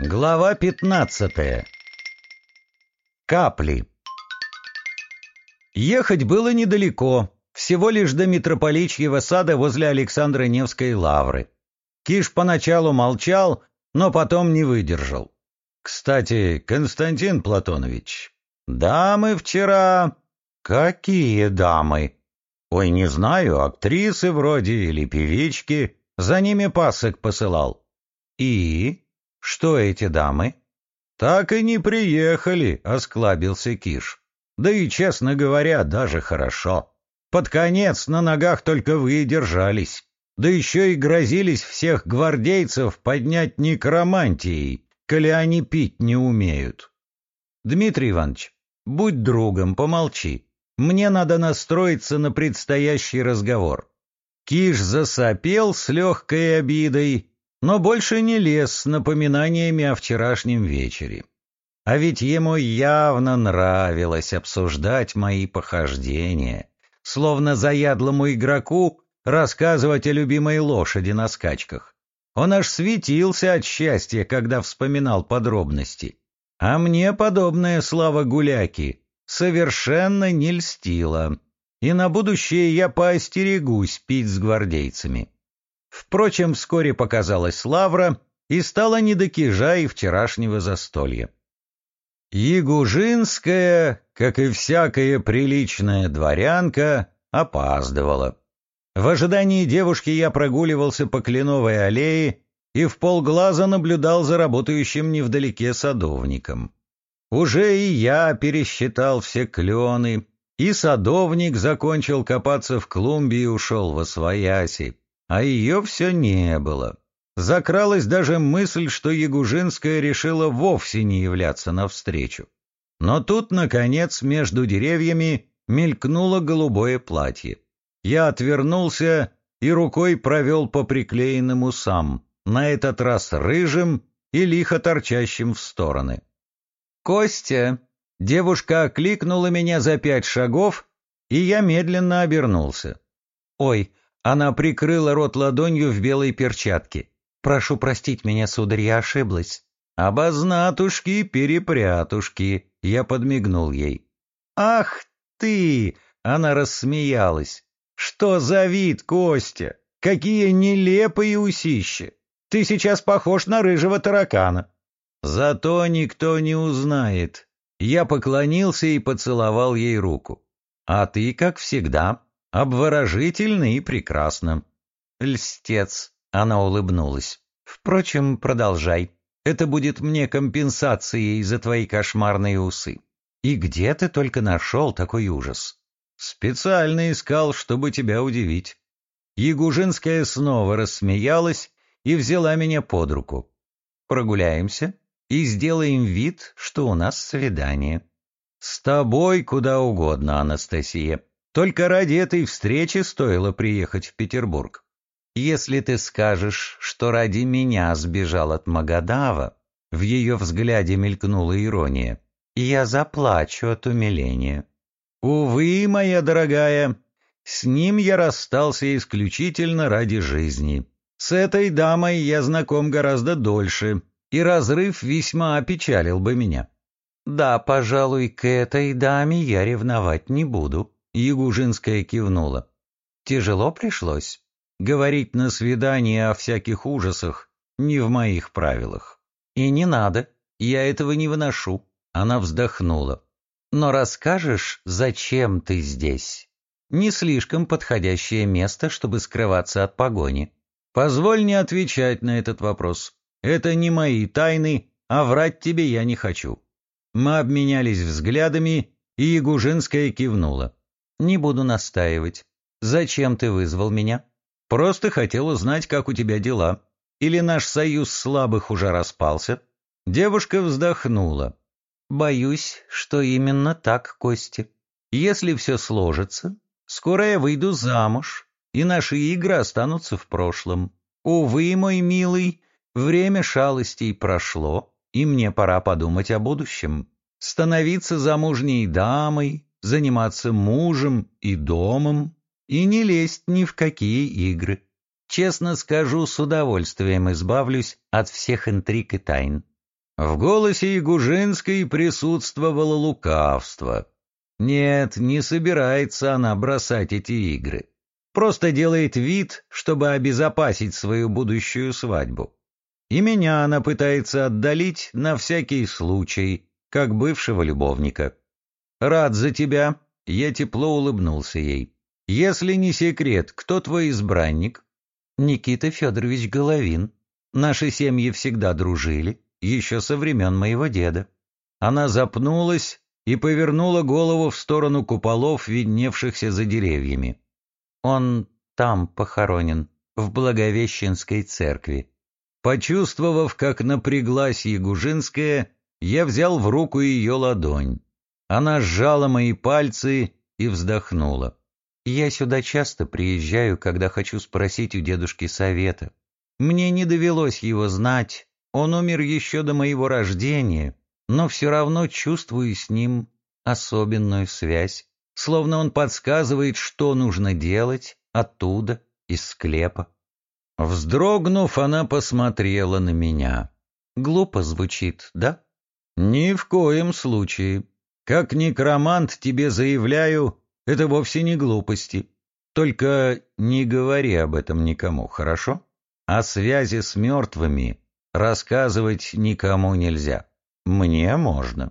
Глава пятнадцатая. Капли. Ехать было недалеко, всего лишь до митрополичьего сада возле Александра Невской лавры. Киш поначалу молчал, но потом не выдержал. «Кстати, Константин Платонович, дамы вчера...» «Какие дамы?» «Ой, не знаю, актрисы вроде или певички. За ними пасок посылал». «И?» Что эти дамы? Так и не приехали, осклабился Киш. Да и, честно говоря, даже хорошо. Под конец на ногах только вы и держались. Да еще и грозились всех гвардейцев поднять некромантией, коли они пить не умеют. Дмитрий Иванович, будь другом, помолчи. Мне надо настроиться на предстоящий разговор. Киш засопел с легкой обидой но больше не лез с напоминаниями о вчерашнем вечере. А ведь ему явно нравилось обсуждать мои похождения, словно заядлому игроку рассказывать о любимой лошади на скачках. Он аж светился от счастья, когда вспоминал подробности. А мне подобная слава гуляки совершенно не льстила, и на будущее я поостерегусь пить с гвардейцами. Впрочем, вскоре показалась Лавра и стала не до кижа и вчерашнего застолья. Ягужинская, как и всякая приличная дворянка, опаздывала. В ожидании девушки я прогуливался по Кленовой аллее и в полглаза наблюдал за работающим невдалеке садовником. Уже и я пересчитал все клены, и садовник закончил копаться в клумбе и ушел во свояси, а ее все не было. Закралась даже мысль, что Ягужинская решила вовсе не являться навстречу. Но тут, наконец, между деревьями мелькнуло голубое платье. Я отвернулся и рукой провел по приклеенным усам, на этот раз рыжим и лихо торчащим в стороны. «Костя!» Девушка окликнула меня за пять шагов, и я медленно обернулся. «Ой, она прикрыла рот ладонью в белой перчатке. «Прошу простить меня, сударь, я ошиблась». «Обознатушки-перепрятушки», — я подмигнул ей. «Ах ты!» — она рассмеялась. «Что за вид, Костя? Какие нелепые усища! Ты сейчас похож на рыжего таракана». «Зато никто не узнает». Я поклонился и поцеловал ей руку. «А ты, как всегда, Обворожительно и прекрасно. Льстец, она улыбнулась. Впрочем, продолжай. Это будет мне компенсацией за твои кошмарные усы. И где ты только нашел такой ужас? Специально искал, чтобы тебя удивить. Ягужинская снова рассмеялась и взяла меня под руку. Прогуляемся и сделаем вид, что у нас свидание. С тобой куда угодно, Анастасия. Только ради этой встречи стоило приехать в Петербург. Если ты скажешь, что ради меня сбежал от Магадава, в ее взгляде мелькнула ирония, я заплачу от умиления. Увы, моя дорогая, с ним я расстался исключительно ради жизни. С этой дамой я знаком гораздо дольше, и разрыв весьма опечалил бы меня. Да, пожалуй, к этой даме я ревновать не буду. Ягужинская кивнула. Тяжело пришлось. Говорить на свидании о всяких ужасах не в моих правилах. И не надо, я этого не выношу. Она вздохнула. Но расскажешь, зачем ты здесь? Не слишком подходящее место, чтобы скрываться от погони. Позволь не отвечать на этот вопрос. Это не мои тайны, а врать тебе я не хочу. Мы обменялись взглядами, и Ягужинская кивнула. Не буду настаивать. Зачем ты вызвал меня? Просто хотел узнать, как у тебя дела. Или наш союз слабых уже распался? Девушка вздохнула. Боюсь, что именно так, Костя. Если все сложится, скоро я выйду замуж, и наши игры останутся в прошлом. Увы, мой милый, время шалостей прошло, и мне пора подумать о будущем. Становиться замужней дамой, заниматься мужем и домом и не лезть ни в какие игры. Честно скажу, с удовольствием избавлюсь от всех интриг и тайн. В голосе Ягужинской присутствовало лукавство. Нет, не собирается она бросать эти игры. Просто делает вид, чтобы обезопасить свою будущую свадьбу. И меня она пытается отдалить на всякий случай, как бывшего любовника. «Рад за тебя», — я тепло улыбнулся ей. «Если не секрет, кто твой избранник?» «Никита Федорович Головин. Наши семьи всегда дружили, еще со времен моего деда». Она запнулась и повернула голову в сторону куполов, видневшихся за деревьями. «Он там похоронен, в Благовещенской церкви». Почувствовав, как напряглась Ягужинская, я взял в руку ее ладонь. Она сжала мои пальцы и вздохнула. Я сюда часто приезжаю, когда хочу спросить у дедушки совета. Мне не довелось его знать, он умер еще до моего рождения, но все равно чувствую с ним особенную связь, словно он подсказывает, что нужно делать оттуда, из склепа. Вздрогнув, она посмотрела на меня. Глупо звучит, да? Ни в коем случае. Как некромант тебе заявляю, это вовсе не глупости. Только не говори об этом никому, хорошо? О связи с мертвыми рассказывать никому нельзя. Мне можно.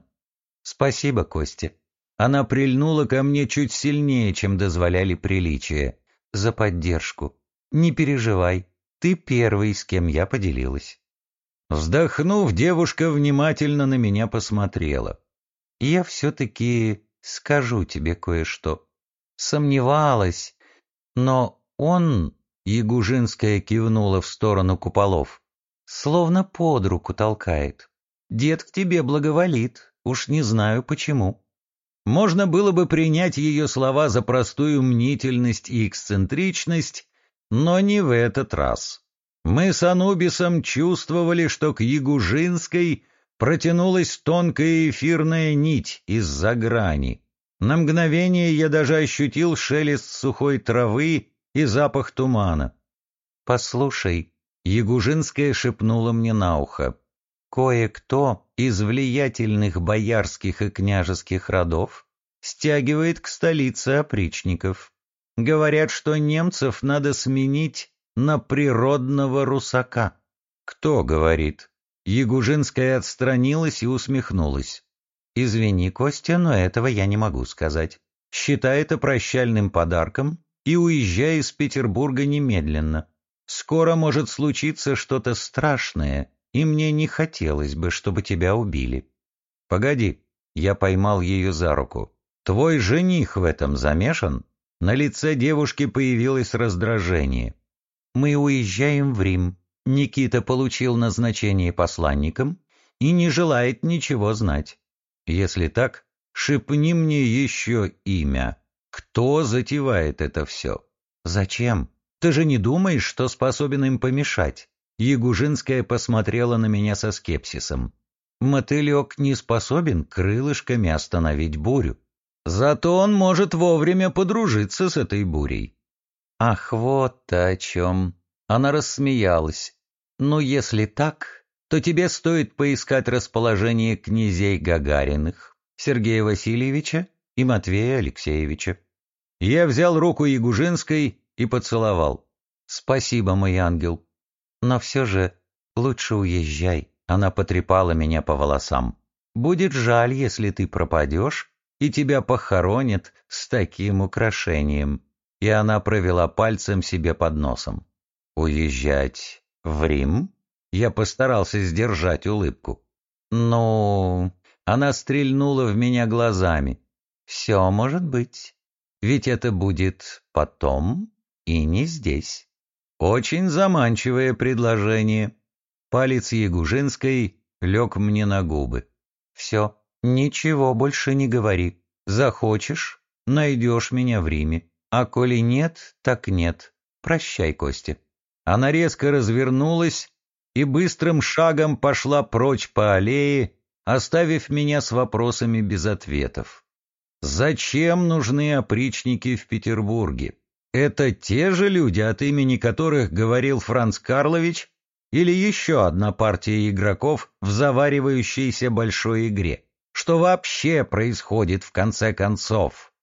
Спасибо, Костя. Она прильнула ко мне чуть сильнее, чем дозволяли приличия. За поддержку. Не переживай, ты первый, с кем я поделилась. Вздохнув, девушка внимательно на меня посмотрела. Я все-таки скажу тебе кое-что сомневалась, но он, Ягужинская кивнула в сторону куполов, словно под руку толкает. Дед к тебе благоволит, уж не знаю почему. Можно было бы принять ее слова за простую мнительность и эксцентричность, но не в этот раз. Мы с Анубисом чувствовали, что к Ягужинской протянулась тонкая эфирная нить из-за грани, на мгновение я даже ощутил шелест сухой травы и запах тумана. «Послушай», — Ягужинская шепнула мне на ухо, «кое-кто из влиятельных боярских и княжеских родов стягивает к столице опричников. Говорят, что немцев надо сменить на природного русака». «Кто говорит?» Ягужинская отстранилась и усмехнулась. «Извини, Костя, но этого я не могу сказать. Считай это прощальным подарком и уезжай из Петербурга немедленно. Скоро может случиться что-то страшное, и мне не хотелось бы, чтобы тебя убили». «Погоди», — я поймал ее за руку. «Твой жених в этом замешан?» На лице девушки появилось раздражение. «Мы уезжаем в Рим. Никита получил назначение посланником и не желает ничего знать. Если так, шепни мне еще имя. Кто затевает это все? Зачем? Ты же не думаешь, что способен им помешать? Ягужинская посмотрела на меня со скепсисом. Мотылек не способен крылышками остановить бурю. Зато он может вовремя подружиться с этой бурей. Ах, вот-то о чем. Она рассмеялась. Ну, если так, то тебе стоит поискать расположение князей Гагариных, Сергея Васильевича и Матвея Алексеевича. Я взял руку Ягужинской и поцеловал. «Спасибо, мой ангел. Но все же лучше уезжай». Она потрепала меня по волосам. «Будет жаль, если ты пропадешь, и тебя похоронят с таким украшением». И она провела пальцем себе под носом. «Уезжать в Рим?» Я постарался сдержать улыбку. «Ну...» Она стрельнула в меня глазами. «Все может быть. Ведь это будет потом и не здесь». Очень заманчивое предложение. Палец Ягужинской лег мне на губы. «Все, ничего больше не говори. Захочешь — найдешь меня в Риме. А коли нет, так нет. Прощай, Костя». Она резко развернулась и быстрым шагом пошла прочь по аллее, оставив меня с вопросами без ответов. Зачем нужны опричники в Петербурге? Это те же люди, от имени которых говорил Франц Карлович? или еще одна партия игроков в заваривающейся большой игре. Что вообще происходит в конце концов?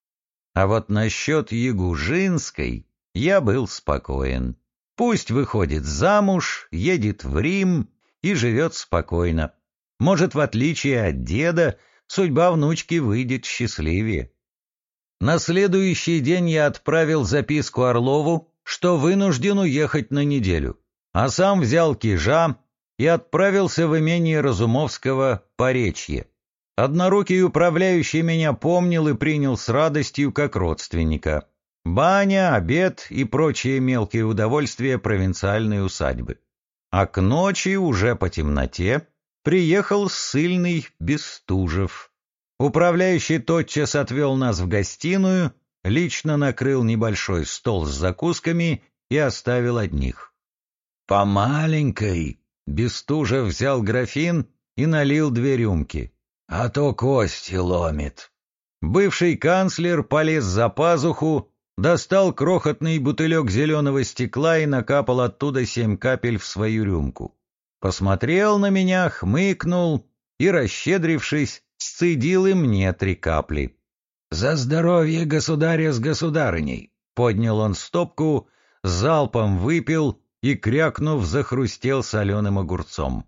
А вот насчет Ягужинской я был спокоен. Пусть выходит замуж, едет в Рим и живет спокойно. Может, в отличие от деда, судьба внучки выйдет счастливее. На следующий день я отправил записку Орлову, что вынужден уехать на неделю, а сам взял кижа и отправился в имение Разумовского Поречье. Однорукий управляющий меня помнил и принял с радостью как родственника. Баня, обед и прочие мелкие удовольствия провинциальной усадьбы. А к ночи, уже по темноте, приехал ссыльный Бестужев. Управляющий тотчас отвел нас в гостиную, лично накрыл небольшой стол с закусками и оставил одних. По маленькой Бестужев взял графин и налил две рюмки, а то кости ломит. Бывший канцлер полез за пазуху, достал крохотный бутылек зеленого стекла и накапал оттуда семь капель в свою рюмку. Посмотрел на меня, хмыкнул и, расщедрившись, сцедил и мне три капли. «За здоровье государя с государыней!» Поднял он стопку, залпом выпил и, крякнув, захрустел соленым огурцом.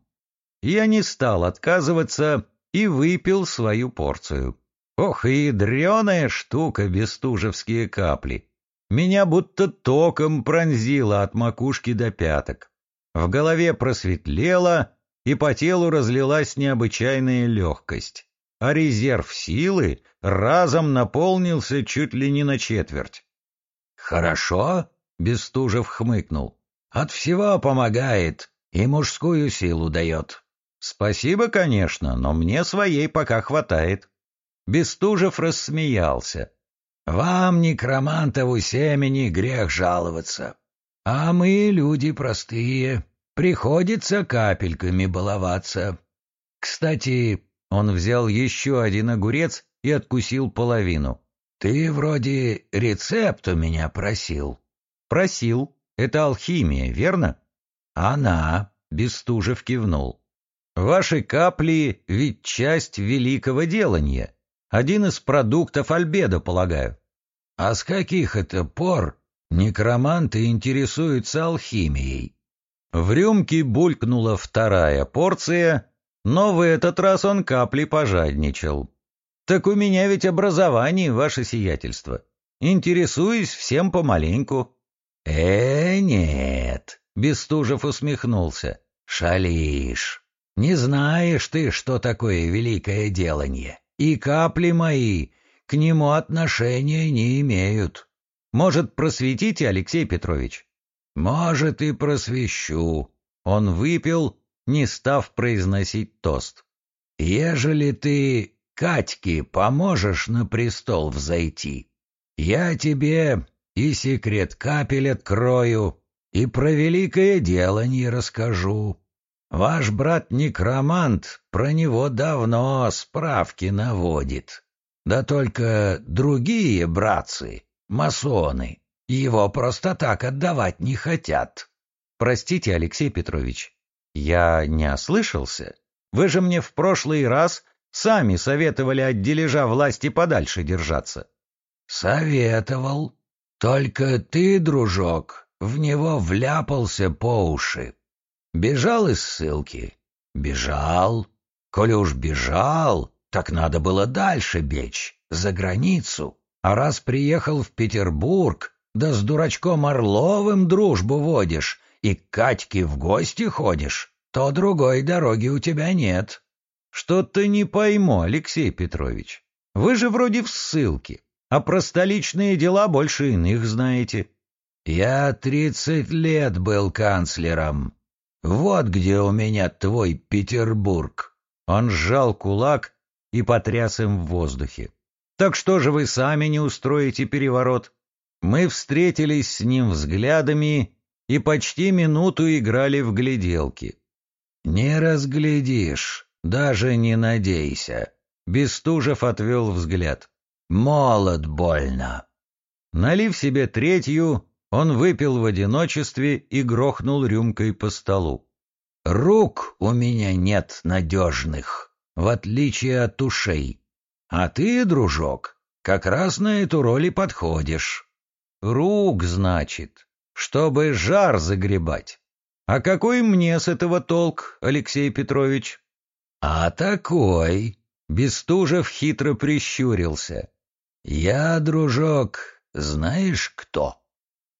Я не стал отказываться и выпил свою порцию. Ох, и ядреная штука бестужевские капли. Меня будто током пронзило от макушки до пяток. В голове просветлело, и по телу разлилась необычайная легкость а резерв силы разом наполнился чуть ли не на четверть. «Хорошо», — Бестужев хмыкнул, — «от всего помогает и мужскую силу дает». «Спасибо, конечно, но мне своей пока хватает». Бестужев рассмеялся. «Вам, некромантову семени, грех жаловаться. А мы, люди простые, приходится капельками баловаться. Кстати, он взял еще один огурец и откусил половину. «Ты вроде рецепт у меня просил». «Просил. Это алхимия, верно?» «Она», — Бестужев кивнул. «Ваши капли — ведь часть великого делания. Один из продуктов альбедо, полагаю». «А с каких это пор некроманты интересуются алхимией?» В рюмке булькнула вторая порция, но в этот раз он капли пожадничал. «Так у меня ведь образование, ваше сиятельство. Интересуюсь всем помаленьку». «Э, нет», — Бестужев усмехнулся. «Шалишь. Не знаешь ты, что такое великое делание. И капли мои к нему отношения не имеют. Может, просветите, Алексей Петрович?» «Может, и просвещу». Он выпил не став произносить тост. «Ежели ты Катьке поможешь на престол взойти, я тебе и секрет капель открою, и про великое дело не расскажу. Ваш брат-некромант про него давно справки наводит. Да только другие братцы, масоны, его просто так отдавать не хотят. Простите, Алексей Петрович, я не ослышался. Вы же мне в прошлый раз сами советовали от дележа власти подальше держаться. Советовал. Только ты, дружок, в него вляпался по уши. Бежал из ссылки? Бежал. Коли уж бежал, так надо было дальше бечь, за границу. А раз приехал в Петербург, да с дурачком Орловым дружбу водишь, и к Катьке в гости ходишь, то другой дороги у тебя нет. Что-то не пойму, Алексей Петрович. Вы же вроде в ссылке, а про столичные дела больше иных знаете. Я тридцать лет был канцлером. Вот где у меня твой Петербург. Он сжал кулак и потряс им в воздухе. Так что же вы сами не устроите переворот? Мы встретились с ним взглядами и почти минуту играли в гляделки. «Не разглядишь, даже не надейся», — Бестужев отвел взгляд. «Молод больно». Налив себе третью, он выпил в одиночестве и грохнул рюмкой по столу. Рук у меня нет надежных, в отличие от ушей. А ты, дружок, как раз на эту роль и подходишь. Рук, значит, чтобы жар загребать. А какой мне с этого толк, Алексей Петрович? А такой, Бестужев хитро прищурился. Я, дружок, знаешь кто?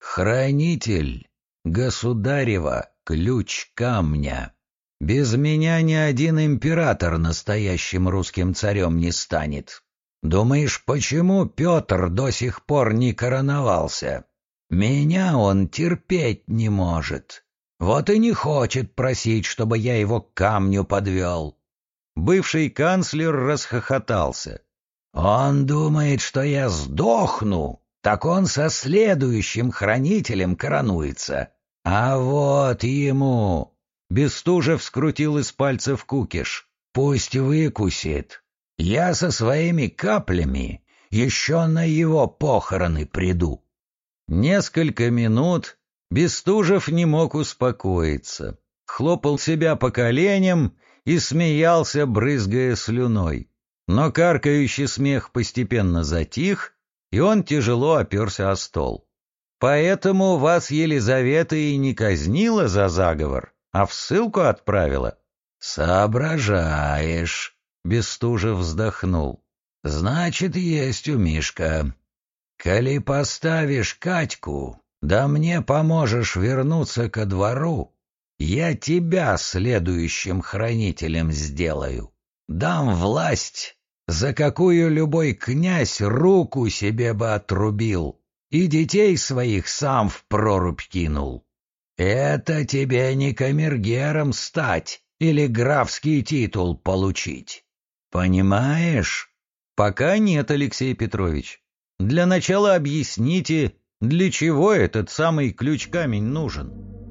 Хранитель государева ключ камня. Без меня ни один император настоящим русским царем не станет. Думаешь, почему Петр до сих пор не короновался? Меня он терпеть не может. Вот и не хочет просить, чтобы я его к камню подвел. Бывший канцлер расхохотался. Он думает, что я сдохну, так он со следующим хранителем коронуется. А вот ему... Бестужев скрутил из пальцев кукиш. Пусть выкусит. Я со своими каплями еще на его похороны приду. Несколько минут Бестужев не мог успокоиться. Хлопал себя по коленям и смеялся, брызгая слюной. Но каркающий смех постепенно затих, и он тяжело оперся о стол. «Поэтому вас Елизавета и не казнила за заговор, а в ссылку отправила?» «Соображаешь», — Бестужев вздохнул. «Значит, есть у Мишка. Коли поставишь Катьку, да мне поможешь вернуться ко двору, я тебя следующим хранителем сделаю. Дам власть, за какую любой князь руку себе бы отрубил и детей своих сам в прорубь кинул. Это тебе не камергером стать или графский титул получить. Понимаешь? Пока нет, Алексей Петрович. Для начала объясните, для чего этот самый ключ-камень нужен.